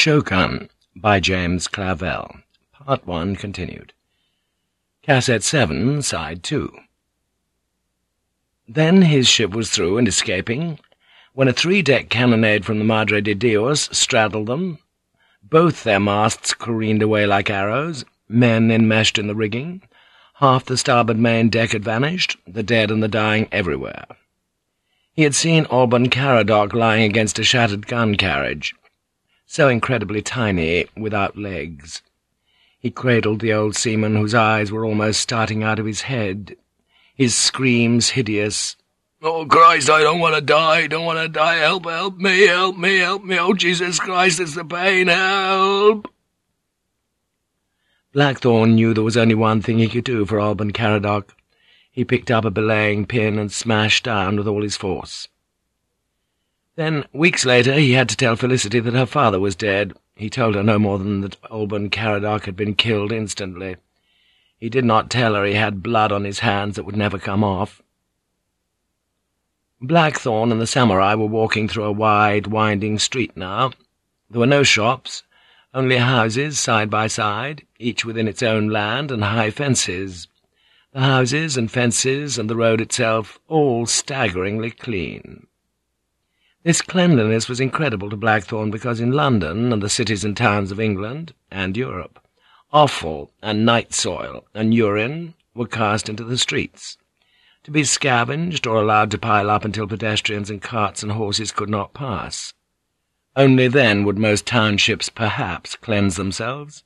Shōgun by James Clavell. Part 1 continued. Cassette 7, Side 2. Then his ship was through and escaping, when a three-deck cannonade from the Madre de Dios straddled them. Both their masts careened away like arrows, men enmeshed in the rigging. Half the starboard main deck had vanished, the dead and the dying everywhere. He had seen Alban Caradoc lying against a shattered gun carriage, so incredibly tiny, without legs. He cradled the old seaman whose eyes were almost starting out of his head, his screams hideous. "'Oh, Christ, I don't want to die, don't want to die, help, help me, help me, help me, oh, Jesus Christ, it's the pain, help!' Blackthorne knew there was only one thing he could do for Alban Caradoc. He picked up a belaying pin and smashed down with all his force. Then, weeks later, he had to tell Felicity that her father was dead. He told her no more than that Alban Caradoc had been killed instantly. He did not tell her he had blood on his hands that would never come off. Blackthorne and the samurai were walking through a wide, winding street now. There were no shops, only houses side by side, each within its own land, and high fences. The houses and fences and the road itself all staggeringly clean. This cleanliness was incredible to Blackthorne because in London and the cities and towns of England and Europe, offal and night soil and urine were cast into the streets, to be scavenged or allowed to pile up until pedestrians and carts and horses could not pass. Only then would most townships perhaps cleanse themselves.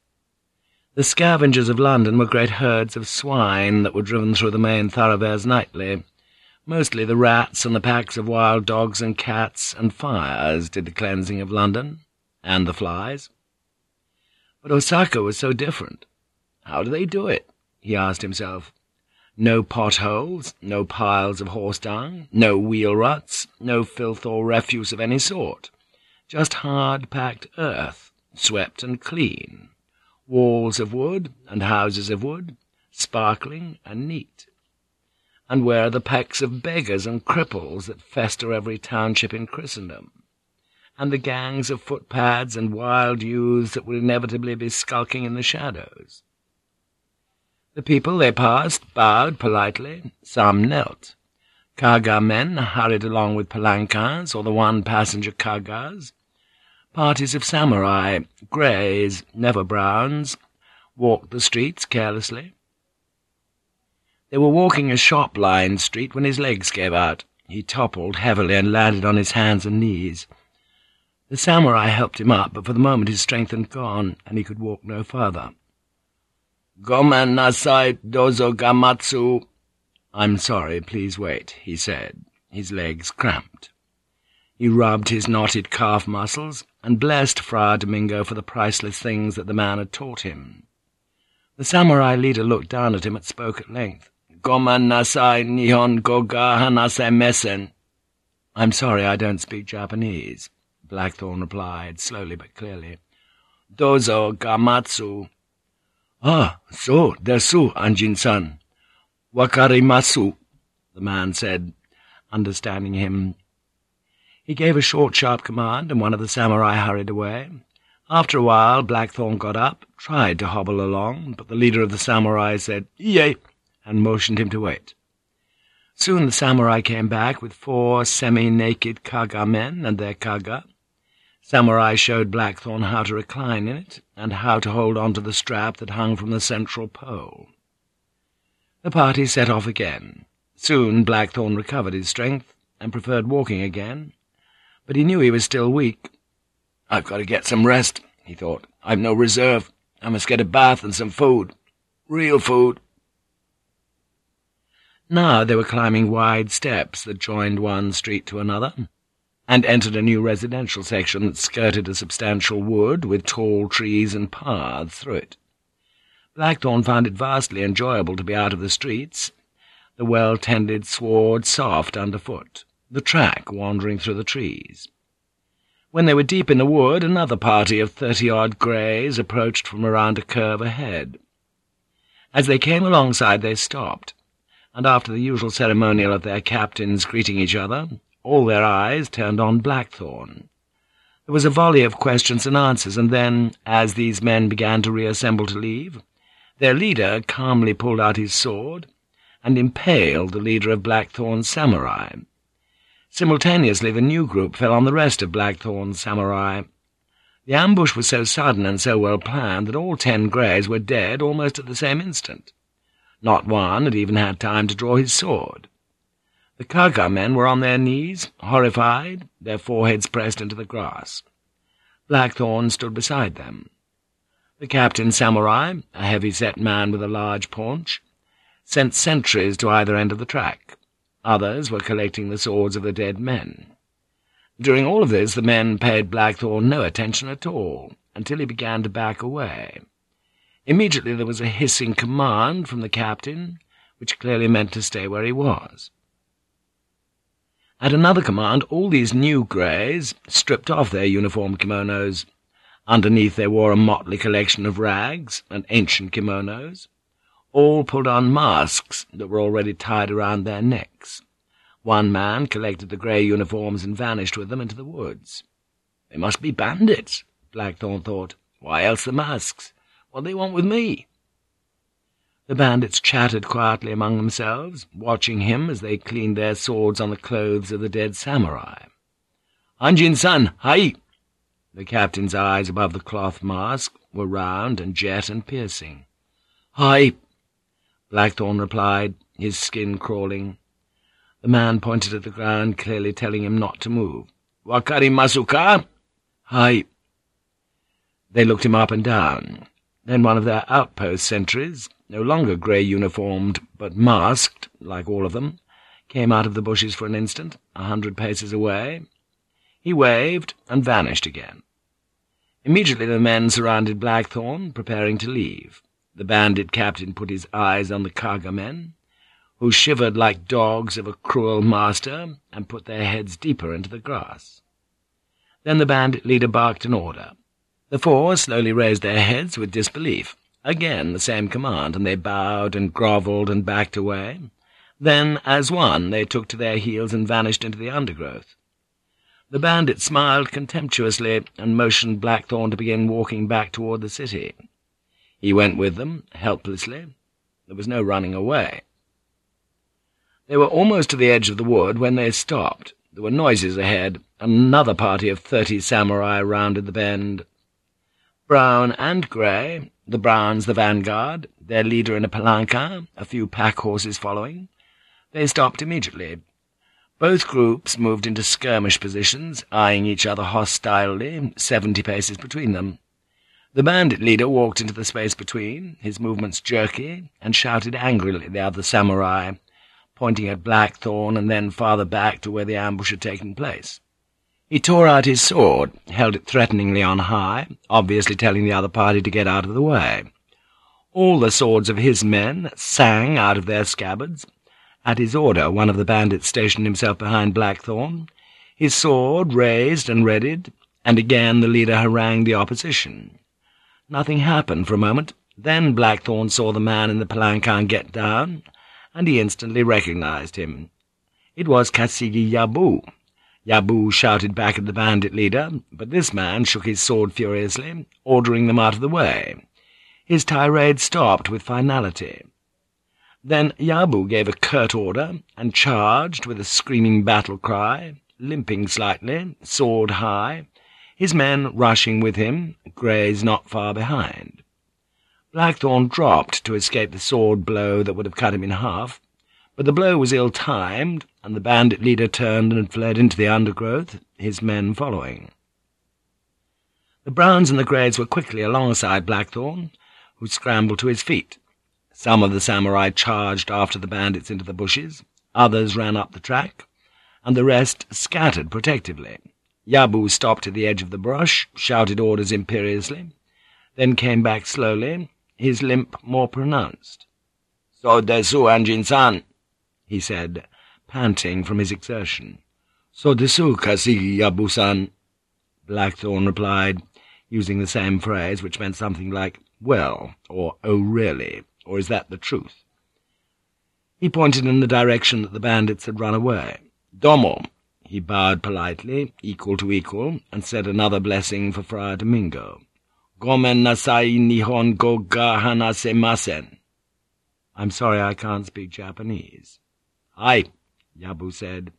The scavengers of London were great herds of swine that were driven through the main thoroughfares nightly, Mostly the rats and the packs of wild dogs and cats and fires did the cleansing of London, and the flies. But Osaka was so different. How do they do it? he asked himself. No potholes, no piles of horse dung, no wheel ruts, no filth or refuse of any sort. Just hard-packed earth, swept and clean. Walls of wood and houses of wood, sparkling and neat and where are the packs of beggars and cripples that fester every township in Christendom? And the gangs of footpads and wild youths that will inevitably be skulking in the shadows? The people they passed bowed politely, some knelt. Kaga men hurried along with palanquins or the one-passenger kagas. Parties of samurai, greys, never browns, walked the streets carelessly. They were walking a shop-lined street when his legs gave out. He toppled heavily and landed on his hands and knees. The samurai helped him up, but for the moment his strength had gone, and he could walk no further. Gomen nasai dozo gamatsu. I'm sorry, please wait, he said, his legs cramped. He rubbed his knotted calf muscles and blessed Fra Domingo for the priceless things that the man had taught him. The samurai leader looked down at him and spoke at length. Goman nasai nihon goga hanasai mesen. I'm sorry I don't speak Japanese, Blackthorne replied, slowly but clearly. Dozo gamatsu. Ah, so, desu, Anjin-san. Wakarimasu, the man said, understanding him. He gave a short, sharp command, and one of the samurai hurried away. After a while, Blackthorne got up, tried to hobble along, but the leader of the samurai said, Iye, and motioned him to wait. Soon the samurai came back with four semi-naked kaga men and their kaga. Samurai showed Blackthorne how to recline in it, and how to hold on to the strap that hung from the central pole. The party set off again. Soon Blackthorne recovered his strength, and preferred walking again, but he knew he was still weak. "'I've got to get some rest,' he thought. "'I've no reserve. I must get a bath and some food. Real food.' Now they were climbing wide steps that joined one street to another, and entered a new residential section that skirted a substantial wood with tall trees and paths through it. Blackthorne found it vastly enjoyable to be out of the streets, the well-tended sward soft underfoot, the track wandering through the trees. When they were deep in the wood, another party of thirty-odd greys approached from around a curve ahead. As they came alongside, they stopped, and after the usual ceremonial of their captains greeting each other, all their eyes turned on Blackthorne. There was a volley of questions and answers, and then, as these men began to reassemble to leave, their leader calmly pulled out his sword and impaled the leader of Blackthorne's samurai. Simultaneously the new group fell on the rest of Blackthorne's samurai. The ambush was so sudden and so well planned that all ten Greys were dead almost at the same instant. Not one had even had time to draw his sword. The Kaga men were on their knees, horrified, their foreheads pressed into the grass. Blackthorne stood beside them. The captain samurai, a heavy-set man with a large paunch, sent sentries to either end of the track. Others were collecting the swords of the dead men. During all of this the men paid Blackthorne no attention at all, until he began to back away. Immediately there was a hissing command from the captain, which clearly meant to stay where he was. At another command, all these new greys stripped off their uniform kimonos. Underneath they wore a motley collection of rags and ancient kimonos. All pulled on masks that were already tied around their necks. One man collected the grey uniforms and vanished with them into the woods. They must be bandits, Blackthorne thought. Why else the masks? What do they want with me? The bandits chattered quietly among themselves, watching him as they cleaned their swords on the clothes of the dead samurai. Anjin-san, hai! The captain's eyes above the cloth mask were round and jet and piercing. Hai! Blackthorne replied, his skin crawling. The man pointed at the ground, clearly telling him not to move. Wakarimasu ka? Hai! They looked him up and down. Then one of their outpost sentries, no longer grey-uniformed, but masked, like all of them, came out of the bushes for an instant, a hundred paces away. He waved and vanished again. Immediately the men surrounded Blackthorne, preparing to leave. The bandit captain put his eyes on the Kaga men, who shivered like dogs of a cruel master, and put their heads deeper into the grass. Then the bandit leader barked an order. The four slowly raised their heads with disbelief. Again the same command, and they bowed and grovelled and backed away. Then, as one, they took to their heels and vanished into the undergrowth. The bandit smiled contemptuously and motioned Blackthorne to begin walking back toward the city. He went with them, helplessly. There was no running away. They were almost to the edge of the wood when they stopped. There were noises ahead. Another party of thirty samurai rounded the bend. Brown and Grey, the Browns the vanguard, their leader in a palanquin, a few pack horses following. They stopped immediately. Both groups moved into skirmish positions, eyeing each other hostilely, seventy paces between them. The bandit leader walked into the space between, his movements jerky, and shouted angrily at the other samurai, pointing at Blackthorne and then farther back to where the ambush had taken place. He tore out his sword, held it threateningly on high, obviously telling the other party to get out of the way. All the swords of his men sang out of their scabbards. At his order, one of the bandits stationed himself behind Blackthorne, his sword raised and readied, and again the leader harangued the opposition. Nothing happened for a moment. Then Blackthorne saw the man in the palanquin get down, and he instantly recognized him. It was Kasigi Yabu. Yabu shouted back at the bandit leader, but this man shook his sword furiously, ordering them out of the way. His tirade stopped with finality. Then Yabu gave a curt order, and charged with a screaming battle cry, limping slightly, sword high, his men rushing with him, Greys not far behind. Blackthorne dropped to escape the sword blow that would have cut him in half, but the blow was ill-timed, and the bandit leader turned and fled into the undergrowth, his men following. The Browns and the Greys were quickly alongside Blackthorne, who scrambled to his feet. Some of the samurai charged after the bandits into the bushes, others ran up the track, and the rest scattered protectively. Yabu stopped at the edge of the brush, shouted orders imperiously, then came back slowly, his limp more pronounced. So desu, Anjin-san, he said, panting from his exertion. So desu, Kasigi Yabu-san, Blackthorne replied, using the same phrase, which meant something like, well, or oh really, or is that the truth? He pointed in the direction that the bandits had run away. Domo, He bowed politely, equal to equal, and said another blessing for Friar Domingo. Gomen nasai nihon go ga hanasemasen. I'm sorry I can't speak Japanese. Aye, Yabu said,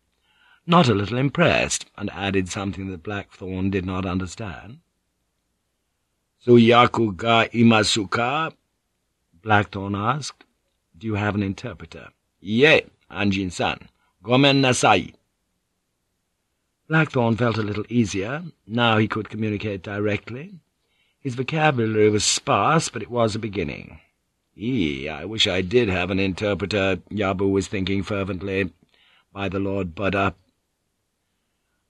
not a little impressed, and added something that Blackthorne did not understand. Suyaku ga imasuka? Blackthorne asked. Do you have an interpreter? Ye, Anjin-san. Gomen nasai. Blackthorne felt a little easier. Now he could communicate directly. His vocabulary was sparse, but it was a beginning. Eee, I wish I did have an interpreter, Yabu was thinking fervently. By the Lord Buddha.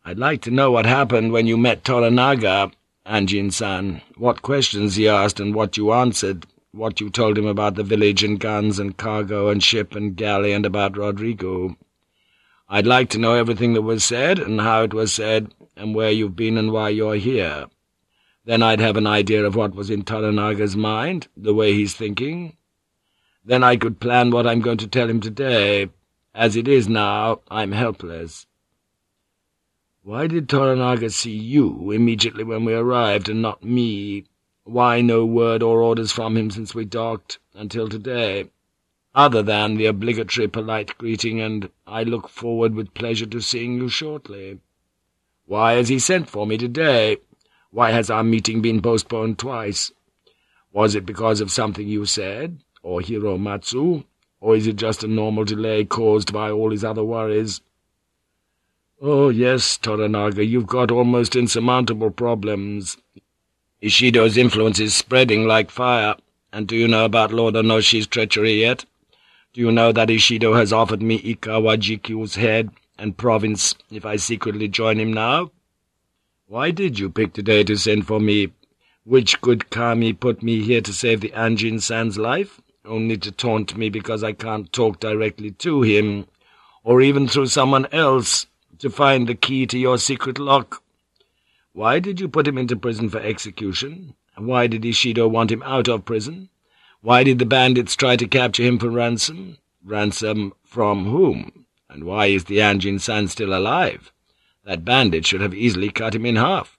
I'd like to know what happened when you met Toranaga, Anjin-san, what questions he asked and what you answered, what you told him about the village and guns and cargo and ship and galley and about Rodrigo. I'd like to know everything that was said, and how it was said, and where you've been and why you're here. Then I'd have an idea of what was in Toranaga's mind, the way he's thinking. Then I could plan what I'm going to tell him today. As it is now, I'm helpless. Why did Toranaga see you immediately when we arrived, and not me? Why no word or orders from him since we docked, until today? other than the obligatory polite greeting, and I look forward with pleasure to seeing you shortly. Why has he sent for me today? Why has our meeting been postponed twice? Was it because of something you said, or Hiromatsu, or is it just a normal delay caused by all his other worries? Oh, yes, Toranaga, you've got almost insurmountable problems. Ishido's influence is spreading like fire, and do you know about Lord Onoshi's treachery yet? Do you know that Ishido has offered me Ikawa Jikkyu's head and province if I secretly join him now? Why did you pick today to send for me? Which good kami put me here to save the Anjin-san's life, only to taunt me because I can't talk directly to him, or even through someone else, to find the key to your secret lock? Why did you put him into prison for execution? Why did Ishido want him out of prison? Why did the bandits try to capture him for ransom? Ransom from whom? And why is the Anjin-san still alive? That bandit should have easily cut him in half.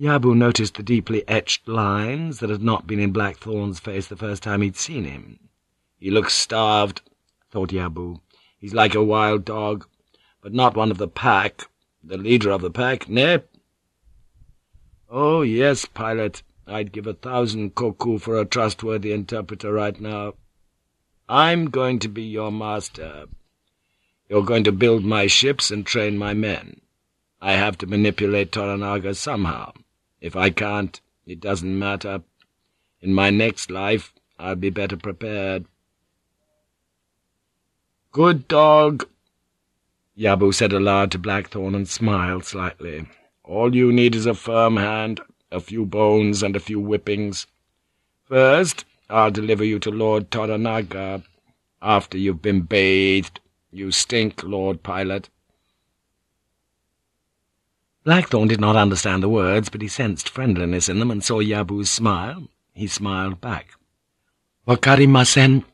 Yabu noticed the deeply etched lines that had not been in Blackthorne's face the first time he'd seen him. He looks starved, thought Yabu. He's like a wild dog, but not one of the pack. The leader of the pack, nay? Oh, yes, pilot, I'd give a thousand koku for a trustworthy interpreter right now. I'm going to be your master. You're going to build my ships and train my men. I have to manipulate Toranaga somehow. If I can't, it doesn't matter. In my next life, I'll be better prepared. Good dog, Yabu said aloud to Blackthorne and smiled slightly. All you need is a firm hand a few bones and a few whippings. First, I'll deliver you to Lord Toranaga. After you've been bathed, you stink, Lord Pilot. Blackthorne did not understand the words, but he sensed friendliness in them and saw Yabu's smile. He smiled back. Wakarimasen?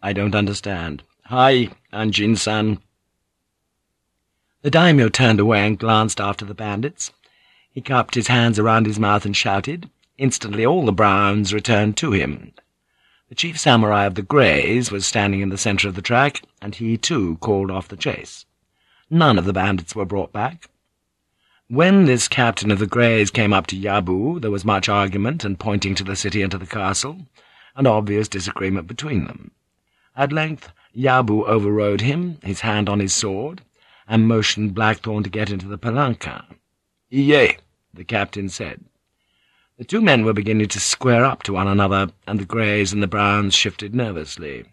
I don't understand. Hi, Anjin-san. The daimyo turned away and glanced after the bandits. He cupped his hands around his mouth and shouted. Instantly all the browns returned to him. The chief samurai of the Greys was standing in the centre of the track, and he, too, called off the chase. None of the bandits were brought back. When this captain of the Greys came up to Yabu, there was much argument and pointing to the city and to the castle, and obvious disagreement between them. At length Yabu overrode him, his hand on his sword, and motioned Blackthorne to get into the palanquin. Yea, the captain said. The two men were beginning to square up to one another, and the greys and the browns shifted nervously.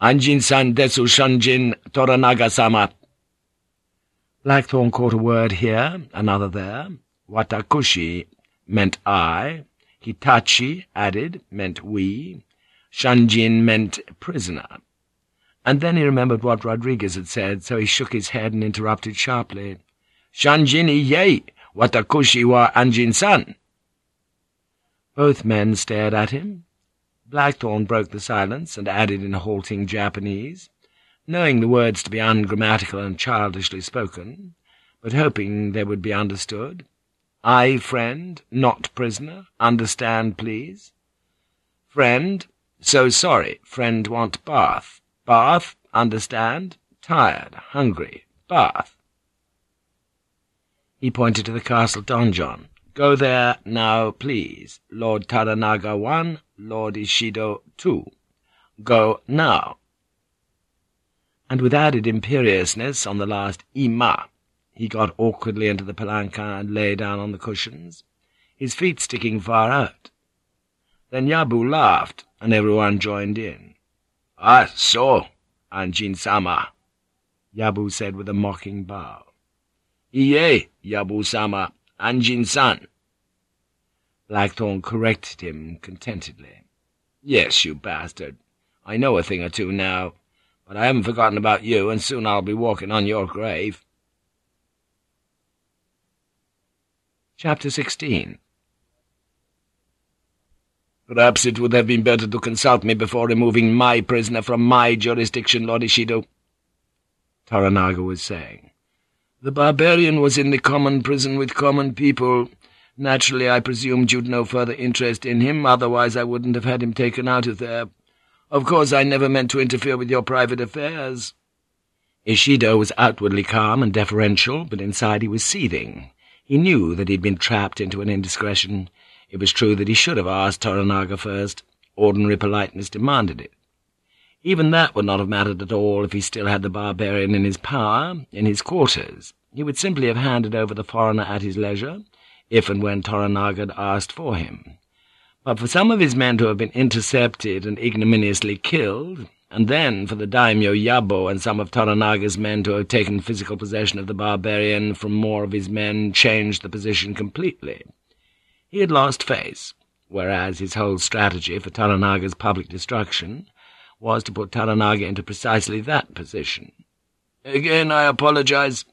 Anjin-san desu shanjin Toranaga-sama. Blackthorne caught a word here, another there. Watakushi meant I. Hitachi, added, meant we. Shanjin meant prisoner. And then he remembered what Rodriguez had said, so he shook his head and interrupted sharply. Shanjin ye, Watakushi wa Anjin-san. Both men stared at him. Blackthorne broke the silence and added in halting Japanese, knowing the words to be ungrammatical and childishly spoken, but hoping they would be understood. I, friend, not prisoner. Understand, please. Friend, so sorry. Friend want bath. Bath, understand. Tired, hungry. Bath. He pointed to the castle donjon. Go there now, please. Lord Toranaga one, Lord Ishido two. Go now. And with added imperiousness on the last ima, he got awkwardly into the palanquin and lay down on the cushions, his feet sticking far out. Then Yabu laughed, and everyone joined in. Ah, so, Anjin-sama, Yabu said with a mocking bow. Iye, Yabu-sama, Anjin-san. Blackthorne corrected him contentedly. Yes, you bastard. I know a thing or two now, but I haven't forgotten about you, and soon I'll be walking on your grave. Chapter 16 Perhaps it would have been better to consult me before removing my prisoner from my jurisdiction, Lord Ishido, Toranaga was saying. The barbarian was in the common prison with common people. Naturally, I presumed you'd no further interest in him, otherwise I wouldn't have had him taken out of there. Of course, I never meant to interfere with your private affairs. Ishido was outwardly calm and deferential, but inside he was seething. He knew that he'd been trapped into an indiscretion. It was true that he should have asked Toranaga first. Ordinary politeness demanded it. Even that would not have mattered at all if he still had the barbarian in his power, in his quarters. He would simply have handed over the foreigner at his leisure, if and when Toranaga had asked for him. But for some of his men to have been intercepted and ignominiously killed, and then for the daimyo Yabu and some of Toranaga's men to have taken physical possession of the barbarian from more of his men changed the position completely. He had lost face, whereas his whole strategy for Toranaga's public destruction was to put Toranaga into precisely that position. Again, I apologize.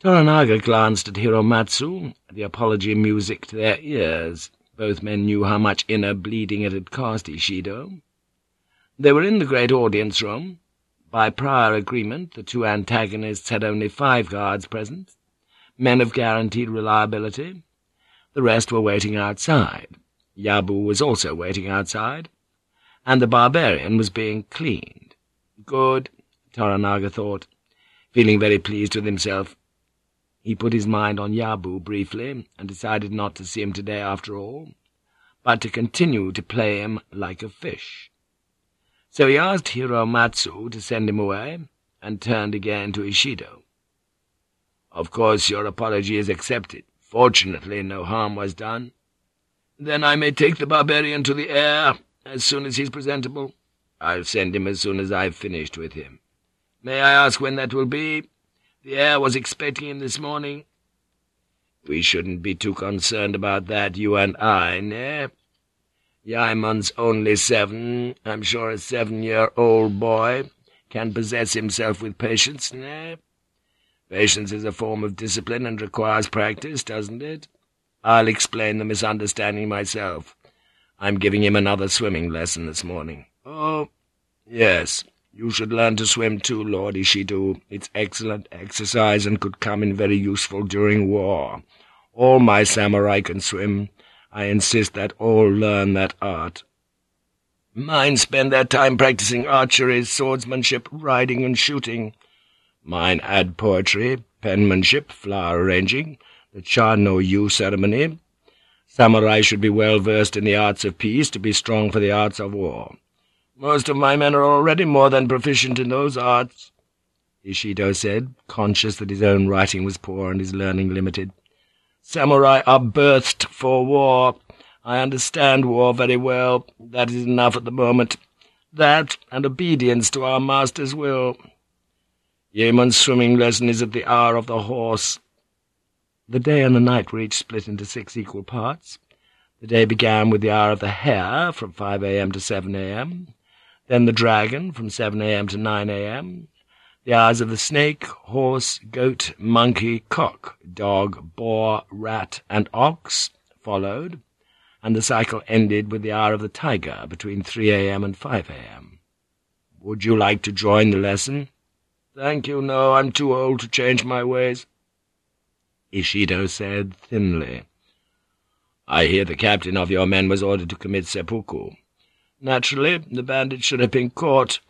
Toranaga glanced at Hiromatsu, the apology music to their ears. Both men knew how much inner bleeding it had cost Ishido. They were in the great audience-room. By prior agreement, the two antagonists had only five guards present, men of guaranteed reliability. The rest were waiting outside. Yabu was also waiting outside, and the barbarian was being cleaned. Good, Toranaga thought, feeling very pleased with himself. He put his mind on Yabu briefly, and decided not to see him today after all, but to continue to play him like a fish. So he asked Hiromatsu to send him away, and turned again to Ishido. Of course your apology is accepted. Fortunately, no harm was done. Then I may take the barbarian to the heir as soon as he's presentable. I'll send him as soon as I've finished with him. May I ask when that will be? The heir was expecting him this morning. We shouldn't be too concerned about that, you and I, ne? Yaemon's only seven. I'm sure a seven-year-old boy can possess himself with patience, ne? Patience is a form of discipline and requires practice, doesn't it? I'll explain the misunderstanding myself. I'm giving him another swimming lesson this morning. Oh, yes, you should learn to swim too, Lord Ishido. It's excellent exercise and could come in very useful during war. All my samurai can swim. I insist that all learn that art. Mine spend their time practicing archery, swordsmanship, riding, and shooting. Mine add poetry, penmanship, flower arranging, the Cha no Yu ceremony. Samurai should be well versed in the arts of peace to be strong for the arts of war. Most of my men are already more than proficient in those arts, Ishido said, conscious that his own writing was poor and his learning limited. Samurai are birthed for war. I understand war very well. That is enough at the moment. That, and obedience to our master's will. Yaemon's swimming lesson is at the hour of the horse. The day and the night were each split into six equal parts. The day began with the hour of the hare, from 5 a.m. to 7 a.m., then the dragon from 7 a.m. to 9 a.m., the hours of the snake, horse, goat, monkey, cock, dog, boar, rat, and ox followed, and the cycle ended with the hour of the tiger between 3 a.m. and 5 a.m. Would you like to join the lesson? Thank you, no, I'm too old to change my ways. Ishido said thinly. I hear the captain of your men was ordered to commit seppuku. Naturally, the bandits should have been caught.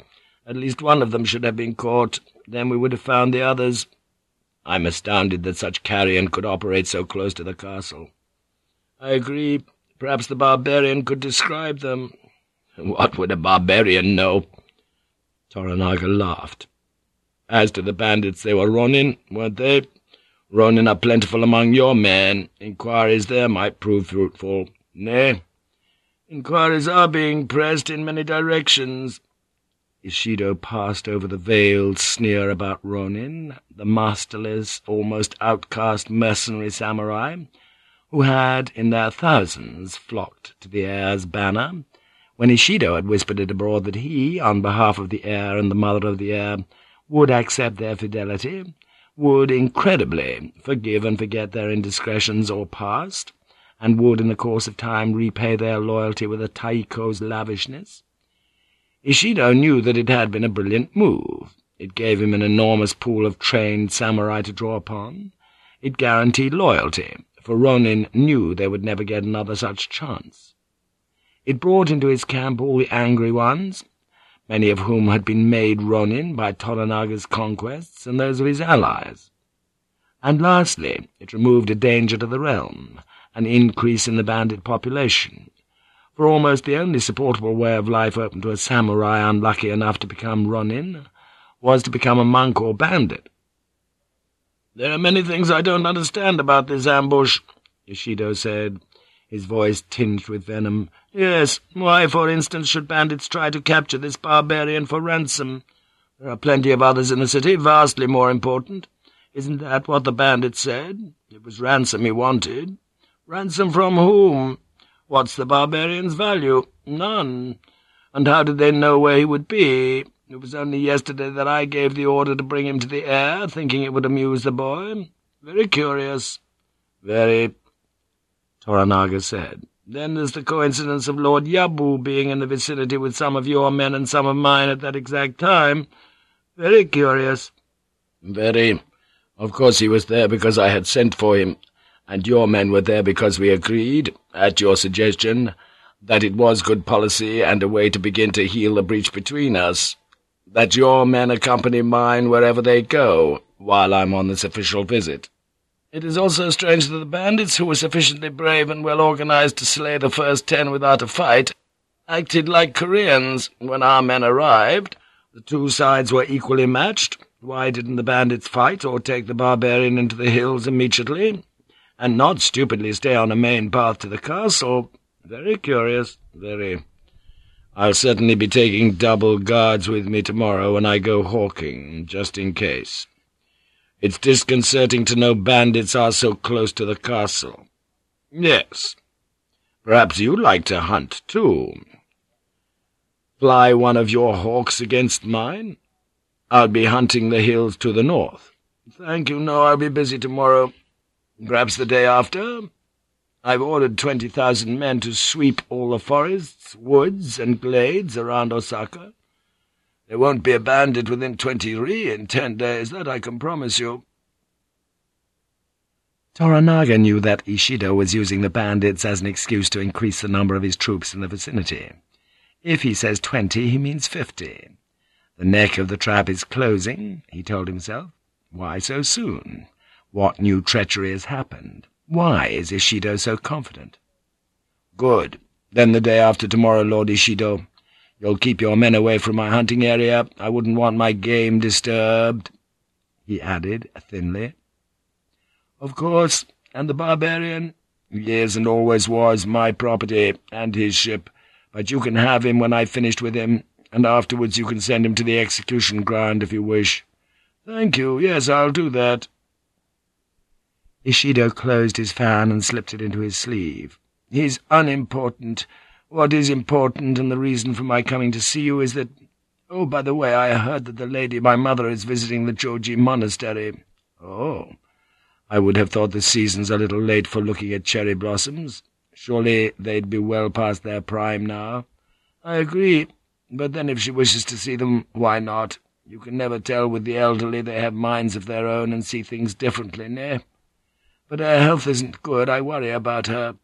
At least one of them should have been caught. Then we would have found the others. I'm astounded that such carrion could operate so close to the castle. I agree. Perhaps the barbarian could describe them. What would a barbarian know? Toranaga laughed. As to the bandits, they were Ronin, weren't they? Ronin are plentiful among your men. Inquiries there might prove fruitful. Nay, inquiries are being pressed in many directions. Ishido passed over the veiled sneer about Ronin, the masterless, almost outcast mercenary samurai, who had, in their thousands, flocked to the heir's banner, when Ishido had whispered it abroad that he, on behalf of the heir and the mother of the heir, would accept their fidelity, would, incredibly, forgive and forget their indiscretions or past, and would, in the course of time, repay their loyalty with a taiko's lavishness, Ishido knew that it had been a brilliant move. It gave him an enormous pool of trained samurai to draw upon. It guaranteed loyalty, for Ronin knew they would never get another such chance. It brought into his camp all the angry ones, many of whom had been made Ronin by Toranaga's conquests and those of his allies. And lastly, it removed a danger to the realm, an increase in the bandit population, for almost the only supportable way of life open to a samurai unlucky enough to become Ronin was to become a monk or bandit. "'There are many things I don't understand about this ambush,' Ishido said, his voice tinged with venom. "'Yes, why, for instance, should bandits try to capture this barbarian for ransom? There are plenty of others in the city, vastly more important. Isn't that what the bandit said? It was ransom he wanted. Ransom from whom? What's the barbarian's value? None. And how did they know where he would be? It was only yesterday that I gave the order to bring him to the heir, thinking it would amuse the boy. Very curious. Very, Toranaga said. Then there's the coincidence of Lord Yabu being in the vicinity with some of your men and some of mine at that exact time. Very curious. Very. Of course he was there because I had sent for him and your men were there because we agreed, at your suggestion, that it was good policy and a way to begin to heal the breach between us, that your men accompany mine wherever they go, while I'm on this official visit. It is also strange that the bandits, who were sufficiently brave and well organized to slay the first ten without a fight, acted like Koreans when our men arrived. The two sides were equally matched. Why didn't the bandits fight or take the barbarian into the hills immediately? and not stupidly stay on a main path to the castle. Very curious, very. I'll certainly be taking double guards with me tomorrow when I go hawking, just in case. It's disconcerting to know bandits are so close to the castle. Yes. Perhaps you'd like to hunt, too. Fly one of your hawks against mine? I'll be hunting the hills to the north. Thank you, no, I'll be busy tomorrow. Perhaps the day after? I've ordered twenty thousand men to sweep all the forests, woods, and glades around Osaka. There won't be a bandit within twenty ri in ten days, that I can promise you.' Toranaga knew that Ishido was using the bandits as an excuse to increase the number of his troops in the vicinity. If he says twenty, he means fifty. The neck of the trap is closing, he told himself. Why so soon? What new treachery has happened? Why is Ishido so confident? Good. Then the day after tomorrow, Lord Ishido. You'll keep your men away from my hunting area. I wouldn't want my game disturbed, he added thinly. Of course, and the barbarian? Is and always was my property, and his ship, but you can have him when I've finished with him, and afterwards you can send him to the execution ground if you wish. Thank you, yes, I'll do that. Ishido closed his fan and slipped it into his sleeve. He's unimportant. What is important, and the reason for my coming to see you, is that... Oh, by the way, I heard that the lady, my mother, is visiting the Joji monastery. Oh, I would have thought the season's a little late for looking at cherry blossoms. Surely they'd be well past their prime now. I agree. But then if she wishes to see them, why not? You can never tell with the elderly, they have minds of their own and see things differently, nay? But her health isn't good, I worry about her.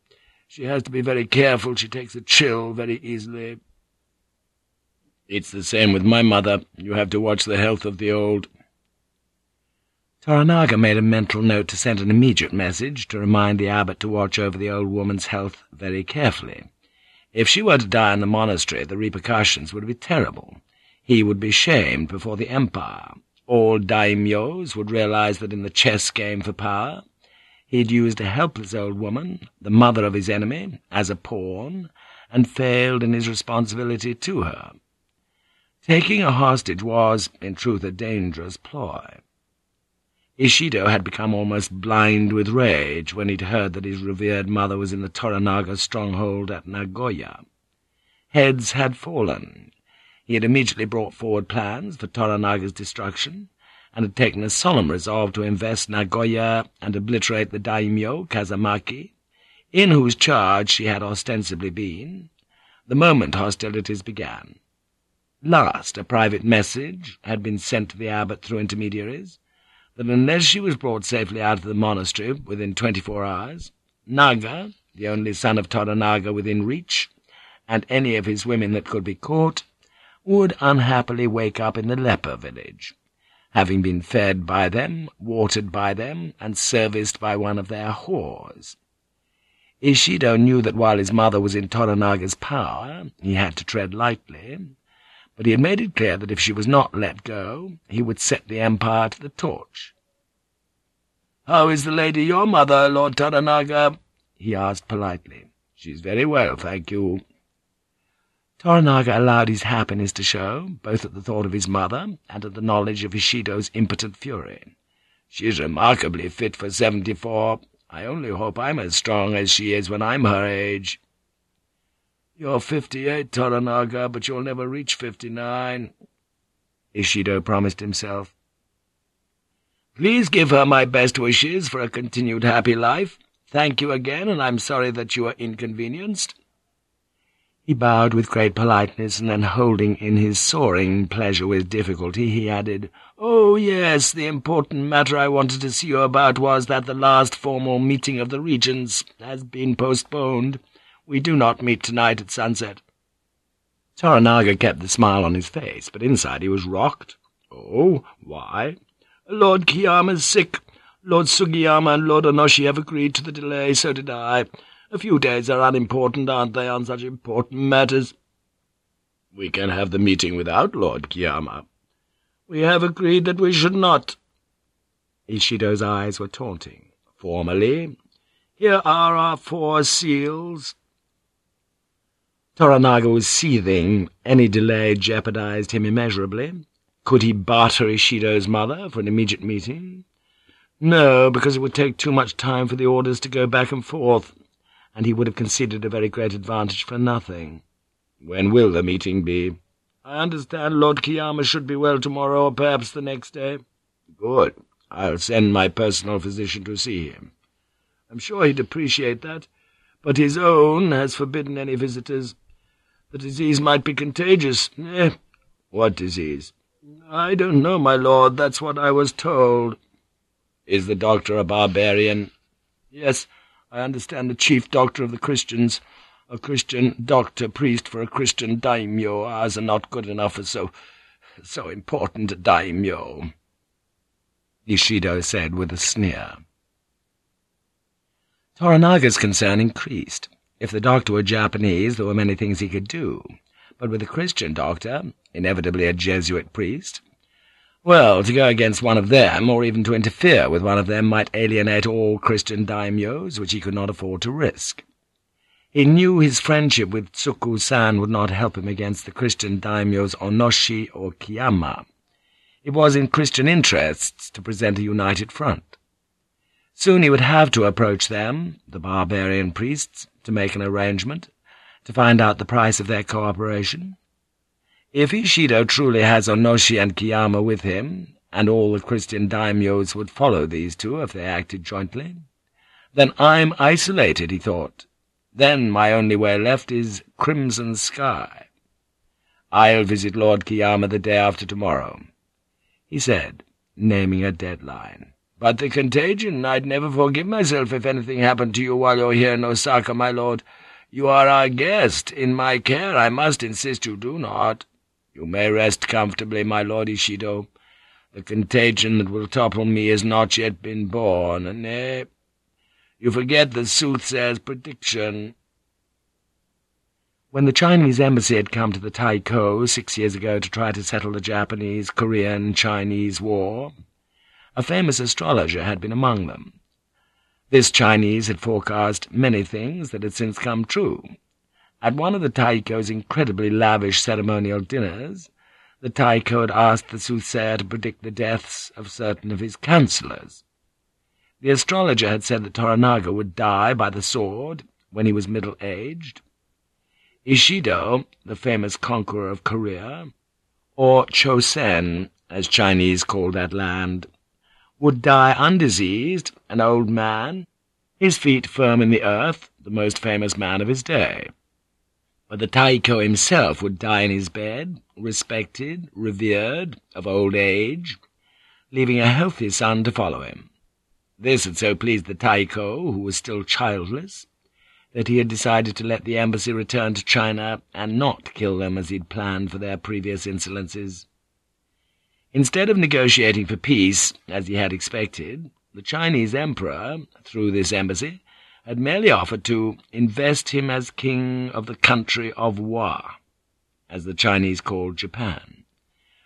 She has to be very careful, she takes a chill very easily. It's the same with my mother. You have to watch the health of the old. Toranaga made a mental note to send an immediate message to remind the abbot to watch over the old woman's health very carefully. If she were to die in the monastery, the repercussions would be terrible. He would be shamed before the empire. All daimyos would realize that in the chess game for power, he had used a helpless old woman, the mother of his enemy, as a pawn, and failed in his responsibility to her. Taking a hostage was, in truth, a dangerous ploy. Ishido had become almost blind with rage when he'd heard that his revered mother was in the Toranaga stronghold at Nagoya. Heads had fallen, he had immediately brought forward plans for Toranaga's destruction, and had taken a solemn resolve to invest Nagoya and obliterate the daimyo, Kazamaki, in whose charge she had ostensibly been, the moment hostilities began. Last, a private message had been sent to the abbot through intermediaries, that unless she was brought safely out of the monastery within twenty-four hours, Naga, the only son of Toranaga within reach, and any of his women that could be caught, would unhappily wake up in the leper village, having been fed by them, watered by them, and serviced by one of their whores. Ishido knew that while his mother was in Toranaga's power, he had to tread lightly, but he had made it clear that if she was not let go, he would set the empire to the torch. "'How is the lady your mother, Lord Toranaga?' he asked politely. "'She's very well, thank you.' Toranaga allowed his happiness to show, both at the thought of his mother and at the knowledge of Ishido's impotent fury. She's remarkably fit for seventy-four. I only hope I'm as strong as she is when I'm her age. You're fifty-eight, Toranaga, but you'll never reach fifty-nine, Ishido promised himself. Please give her my best wishes for a continued happy life. Thank you again, and I'm sorry that you are inconvenienced. He bowed with great politeness, and then holding in his soaring pleasure with difficulty, he added, "Oh, yes, the important matter I wanted to see you about was that the last formal meeting of the regents has been postponed. We do not meet tonight at sunset." Toranaga kept the smile on his face, but inside he was rocked. "Oh, why?" "Lord Kiyama's sick. Lord Sugiyama and Lord Onoshi have agreed to the delay, so did I. A few days are unimportant, aren't they, on such important matters? We can have the meeting without Lord Kiyama. We have agreed that we should not. Ishido's eyes were taunting. Formally, here are our four seals. Toranaga was seething. Any delay jeopardized him immeasurably. Could he barter Ishido's mother for an immediate meeting? No, because it would take too much time for the orders to go back and forth and he would have conceded a very great advantage for nothing. When will the meeting be? I understand Lord Kiyama should be well tomorrow, or perhaps the next day. Good. I'll send my personal physician to see him. I'm sure he'd appreciate that, but his own has forbidden any visitors. The disease might be contagious. Eh, what disease? I don't know, my lord. That's what I was told. Is the doctor a barbarian? Yes, I understand the chief doctor of the Christians, a Christian doctor, priest for a Christian daimyo, ours are not good enough for so, so important a daimyo, Ishido said with a sneer. Toranaga's concern increased. If the doctor were Japanese, there were many things he could do, but with a Christian doctor, inevitably a Jesuit priest, well, to go against one of them, or even to interfere with one of them, might alienate all Christian daimyos, which he could not afford to risk. He knew his friendship with Tsukku-san would not help him against the Christian daimyos Onoshi or Kiyama. It was in Christian interests to present a united front. Soon he would have to approach them, the barbarian priests, to make an arrangement, to find out the price of their cooperation. If Ishido truly has Onoshi and Kiyama with him, and all the Christian daimyos would follow these two if they acted jointly, then I'm isolated, he thought. Then my only way left is crimson sky. I'll visit Lord Kiyama the day after tomorrow, he said, naming a deadline. But the contagion, I'd never forgive myself if anything happened to you while you're here in Osaka, my lord. You are our guest, in my care, I must insist you do not. You may rest comfortably, my lord Ishido. The contagion that will topple me has not yet been born, and nay, you forget the soothsayer's prediction. When the Chinese embassy had come to the Taiko six years ago to try to settle the Japanese-Korean-Chinese war, a famous astrologer had been among them. This Chinese had forecast many things that had since come true. At one of the Taiko's incredibly lavish ceremonial dinners, the Taiko had asked the soothsayer to predict the deaths of certain of his councillors. The astrologer had said that Toranaga would die by the sword when he was middle-aged. Ishido, the famous conqueror of Korea, or Chosen, as Chinese call that land, would die undiseased, an old man, his feet firm in the earth, the most famous man of his day. But the Taiko himself would die in his bed, respected, revered, of old age, leaving a healthy son to follow him. This had so pleased the Taiko, who was still childless, that he had decided to let the embassy return to China and not kill them as he'd planned for their previous insolences. Instead of negotiating for peace, as he had expected, the Chinese emperor, through this embassy, had merely offered to invest him as king of the country of Wa, as the Chinese called Japan.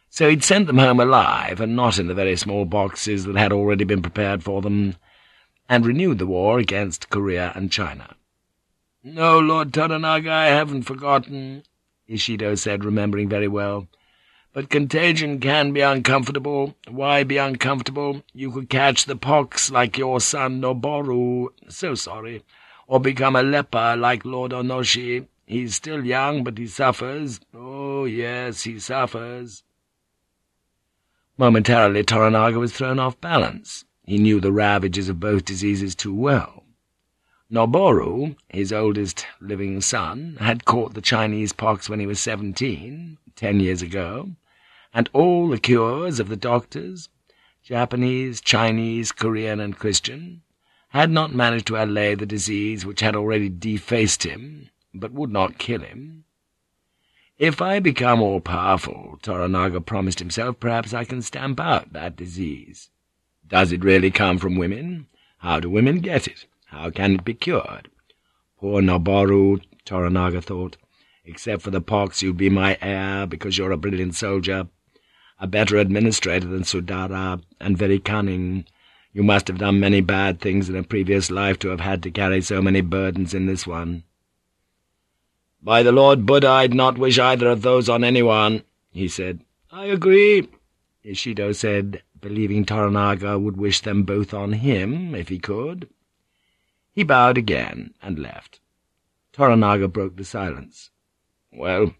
So he'd sent them home alive, and not in the very small boxes that had already been prepared for them, and renewed the war against Korea and China. "'No, Lord Toranaga, I haven't forgotten,' Ishido said, remembering very well. But contagion can be uncomfortable. Why be uncomfortable? You could catch the pox like your son Noboru. So sorry. Or become a leper like Lord Onoshi. He's still young, but he suffers. Oh, yes, he suffers. Momentarily Toranaga was thrown off balance. He knew the ravages of both diseases too well. Noboru, his oldest living son, had caught the Chinese pox when he was seventeen, ten years ago, and all the cures of the doctors, Japanese, Chinese, Korean, and Christian, had not managed to allay the disease which had already defaced him, but would not kill him. If I become all-powerful, Toranaga promised himself, perhaps I can stamp out that disease. Does it really come from women? How do women get it? How can it be cured? Poor Noboru, Toranaga thought. Except for the pox, you'd be my heir, because you're a brilliant soldier a better administrator than Sudara, and very cunning. You must have done many bad things in a previous life to have had to carry so many burdens in this one. By the Lord Buddha, I'd not wish either of those on anyone, he said. I agree, Ishido said, believing Toranaga would wish them both on him, if he could. He bowed again, and left. Toranaga broke the silence. Well,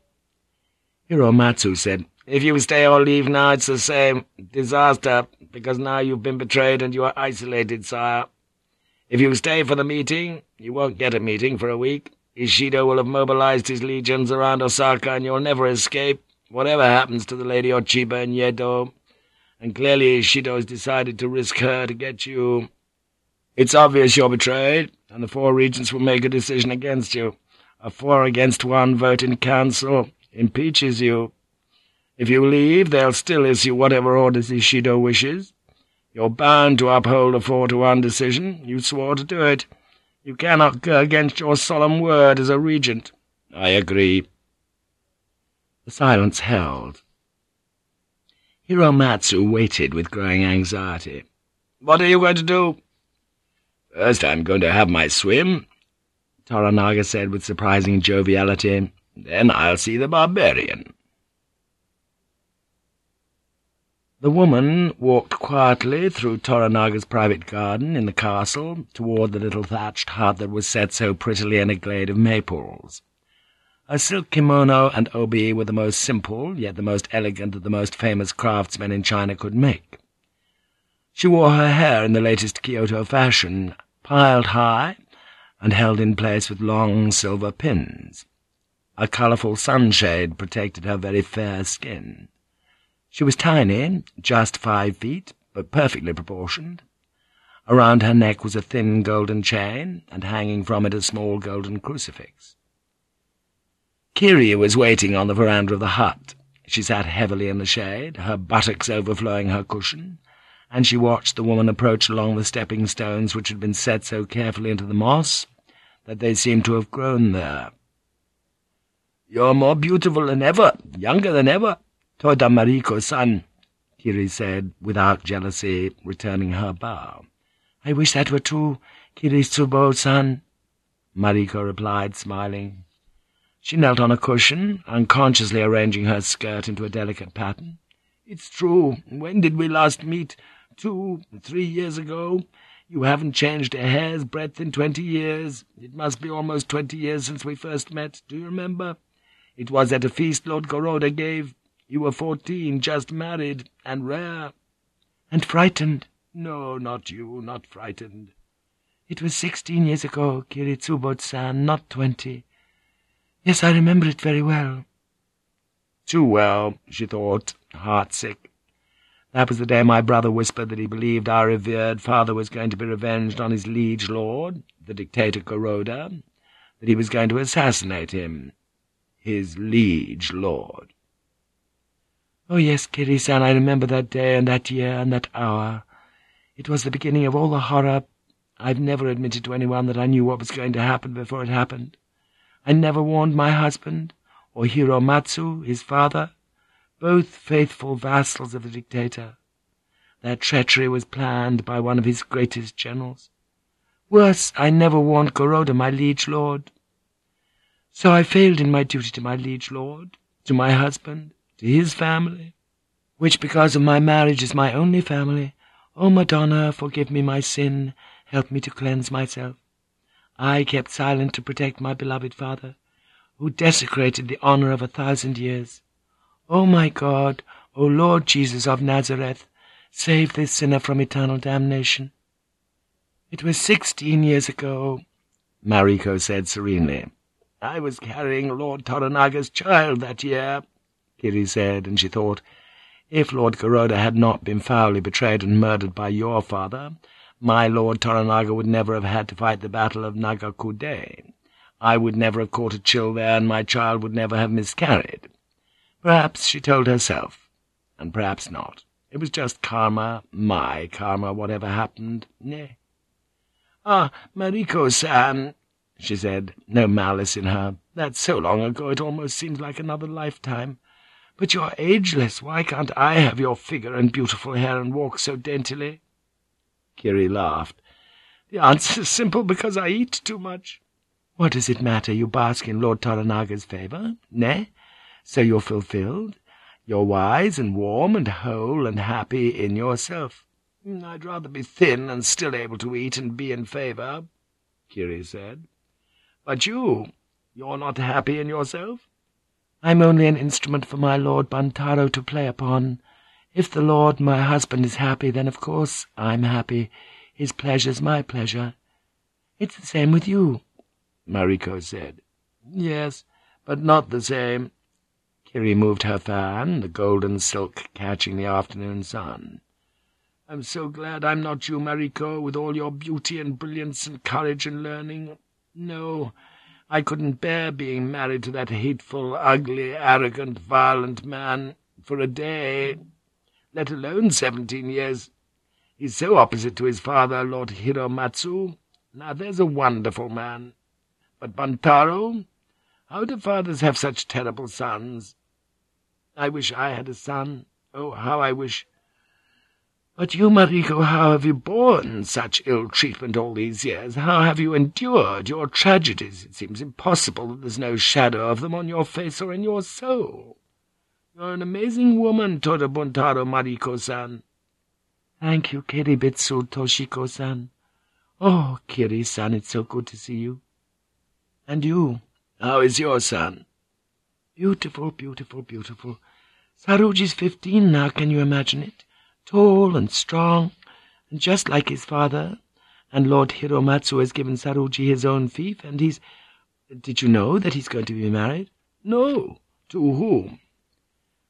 Hiromatsu said, if you stay or leave now, it's the same. Disaster, because now you've been betrayed and you are isolated, sire. If you stay for the meeting, you won't get a meeting for a week. Ishido will have mobilized his legions around Osaka, and you'll never escape, whatever happens to the Lady Ochiba Yedo. And clearly Ishido has decided to risk her to get you. It's obvious you're betrayed, and the four regents will make a decision against you. A four against one vote in council impeaches you. If you leave, they'll still issue whatever orders Ishido wishes. You're bound to uphold a four-to-one decision. You swore to do it. You cannot go against your solemn word as a regent. I agree. The silence held. Hiromatsu waited with growing anxiety. What are you going to do? First I'm going to have my swim, Toranaga said with surprising joviality. Then I'll see the barbarian. The woman walked quietly through Toranaga's private garden in the castle toward the little thatched hut that was set so prettily in a glade of maples. Her silk kimono and obi were the most simple, yet the most elegant that the most famous craftsmen in China could make. She wore her hair in the latest Kyoto fashion, piled high and held in place with long silver pins. A colourful sunshade protected her very fair skin. She was tiny, just five feet, but perfectly proportioned. Around her neck was a thin golden chain, and hanging from it a small golden crucifix. Kiri was waiting on the veranda of the hut. She sat heavily in the shade, her buttocks overflowing her cushion, and she watched the woman approach along the stepping stones which had been set so carefully into the moss that they seemed to have grown there. "'You're more beautiful than ever, younger than ever, Toda Mariko-san,' Kiri said, without jealousy, returning her bow. I wish that were true, Kiritsubo-san, Mariko replied, smiling. She knelt on a cushion, unconsciously arranging her skirt into a delicate pattern. It's true. When did we last meet? Two, three years ago. You haven't changed a hair's breadth in twenty years. It must be almost twenty years since we first met. Do you remember? It was at a feast Lord Goroda gave. You were fourteen, just married, and rare. And frightened. No, not you, not frightened. It was sixteen years ago, Kiritsubo-san, not twenty. Yes, I remember it very well. Too well, she thought, heartsick. That was the day my brother whispered that he believed our revered father was going to be revenged on his liege lord, the dictator Goroda, that he was going to assassinate him, his liege lord. Oh, yes, Kiri-san, I remember that day and that year and that hour. It was the beginning of all the horror. I've never admitted to anyone that I knew what was going to happen before it happened. I never warned my husband, or Hiromatsu, his father, both faithful vassals of the dictator. Their treachery was planned by one of his greatest generals. Worse, I never warned Goroda, my liege lord. So I failed in my duty to my liege lord, to my husband, to his family, which because of my marriage is my only family, O Madonna, forgive me my sin, help me to cleanse myself. I kept silent to protect my beloved father, who desecrated the honor of a thousand years. O my God, O Lord Jesus of Nazareth, save this sinner from eternal damnation. It was sixteen years ago, Mariko said serenely. I was carrying Lord Toranaga's child that year, Kiri said, and she thought, if Lord Goroda had not been foully betrayed and murdered by your father, my Lord Toranaga would never have had to fight the battle of Nagakude. I would never have caught a chill there, and my child would never have miscarried. Perhaps she told herself, and perhaps not. It was just karma, my karma, whatever happened. Nay. Ah, Mariko-san, she said, no malice in her. That's so long ago it almost seems like another lifetime. But you're ageless. Why can't I have your figure and beautiful hair and walk so daintily? Kiri laughed. The answer is simple, because I eat too much. What does it matter? You bask in Lord Toranaga's favour, nay? So you're fulfilled? You're wise and warm and whole and happy in yourself. Mm, I'd rather be thin and still able to eat and be in favour, Kiri said. But you, you're not happy in yourself? I'm only an instrument for my lord Buntaro to play upon. If the lord, my husband, is happy, then of course I'm happy. His pleasure's my pleasure. It's the same with you, Mariko said. Yes, but not the same. Kiri moved her fan, the golden silk catching the afternoon sun. I'm so glad I'm not you, Mariko, with all your beauty and brilliance and courage and learning. No, I couldn't bear being married to that hateful, ugly, arrogant, violent man for a day, let alone seventeen years. He's so opposite to his father, Lord Hiromatsu. Now there's a wonderful man. But Buntaro? How do fathers have such terrible sons? I wish I had a son. Oh, how I wish... But you, Mariko, how have you borne such ill treatment all these years? How have you endured your tragedies? It seems impossible that there's no shadow of them on your face or in your soul. You're an amazing woman, Toda Buntaro Mariko-san. Thank you, Kiritsubo Toshiko-san. Oh, Kiri-san, it's so good to see you. And you, how is your son? Beautiful, beautiful, beautiful. Saruji's fifteen now, can you imagine it? tall and strong, and just like his father, and Lord Hiromatsu has given Saruji his own fief, and he's... Did you know that he's going to be married? No. To whom?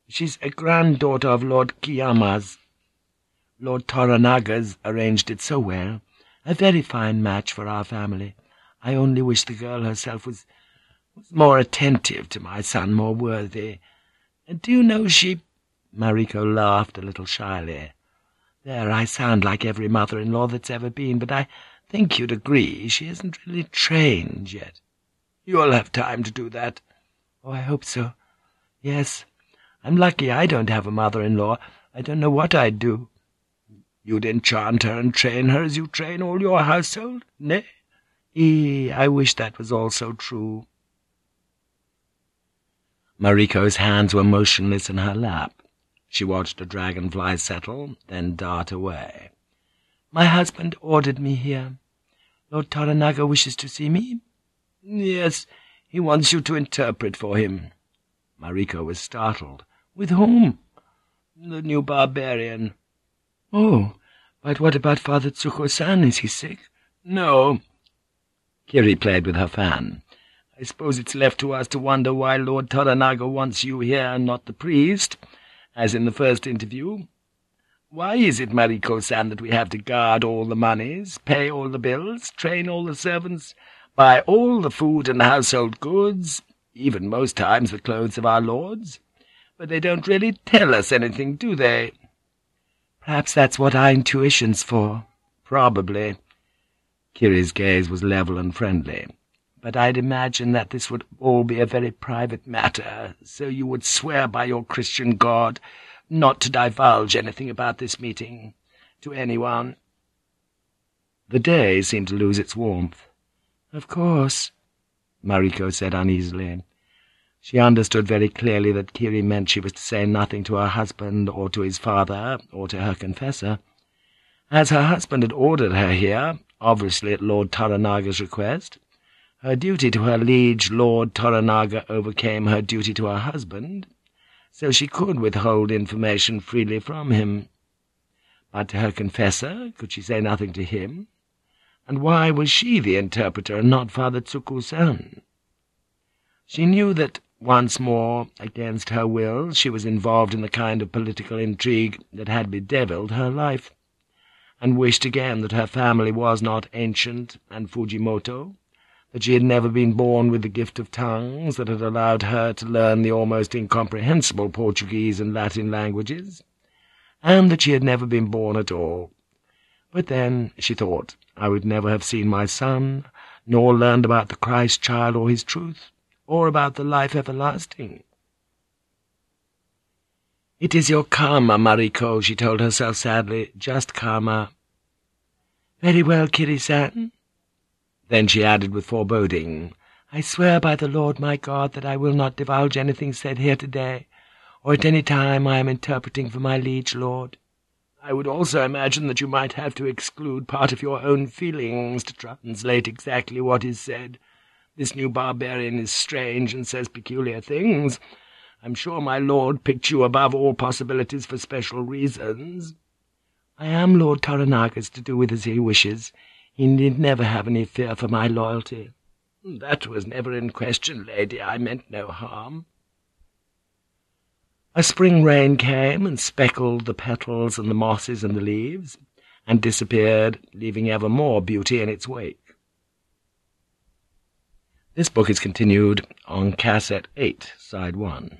She's a granddaughter of Lord Kiyama's. Lord Toranaga's arranged it so well. A very fine match for our family. I only wish the girl herself was, was more attentive to my son, more worthy. Do you know she... Mariko laughed a little shyly. There, I sound like every mother-in-law that's ever been, but I think you'd agree she isn't really trained yet. You'll have time to do that. Oh, I hope so. Yes, I'm lucky I don't have a mother-in-law. I don't know what I'd do. You'd enchant her and train her as you train all your household, nay? Eh, I wish that was all so true. Mariko's hands were motionless in her lap. She watched a dragonfly settle, then dart away. My husband ordered me here. Lord Toranaga wishes to see me? Yes, he wants you to interpret for him. Mariko was startled. With whom? The new barbarian. Oh, but what about Father Tsukku-san? Is he sick? No. Kiri played with her fan. I suppose it's left to us to wonder why Lord Toranaga wants you here and not the priest, as in the first interview. Why is it, Mariko-san, that we have to guard all the monies, pay all the bills, train all the servants, buy all the food and household goods, even most times the clothes of our lords? But they don't really tell us anything, do they?' Perhaps that's what our intuition's for. Probably. Kiri's gaze was level and friendly. But I'd imagine that this would all be a very private matter, so you would swear by your Christian God not to divulge anything about this meeting to anyone. The day seemed to lose its warmth. Of course, Mariko said uneasily. She understood very clearly that Kiri meant she was to say nothing to her husband or to his father or to her confessor. As her husband had ordered her here, obviously at Lord Toranaga's request, her duty to her liege Lord Toranaga overcame her duty to her husband, so she could withhold information freely from him. But to her confessor, could she say nothing to him? And why was she the interpreter and not Father Tsukku-san? She knew that once more, against her will, she was involved in the kind of political intrigue that had bedevilled her life, and wished again that her family was not ancient and Fujimoto, that she had never been born with the gift of tongues that had allowed her to learn the almost incomprehensible Portuguese and Latin languages, and that she had never been born at all. But then, she thought, I would never have seen my son, nor learned about the Christ child or his truth or about the life everlasting. It is your karma, Mariko, she told herself sadly, just karma. Very well, Kiri-san. Then she added with foreboding, I swear by the Lord my God that I will not divulge anything said here today, or at any time I am interpreting for my liege lord. I would also imagine that you might have to exclude part of your own feelings to translate exactly what is said, this new barbarian is strange and says peculiar things. I'm sure my lord picked you above all possibilities for special reasons. I am Lord Toranaga's to do with as he wishes. He need never have any fear for my loyalty. That was never in question, lady. I meant no harm. A spring rain came and speckled the petals and the mosses and the leaves, and disappeared, leaving ever more beauty in its wake. This book is continued on cassette 8, side 1.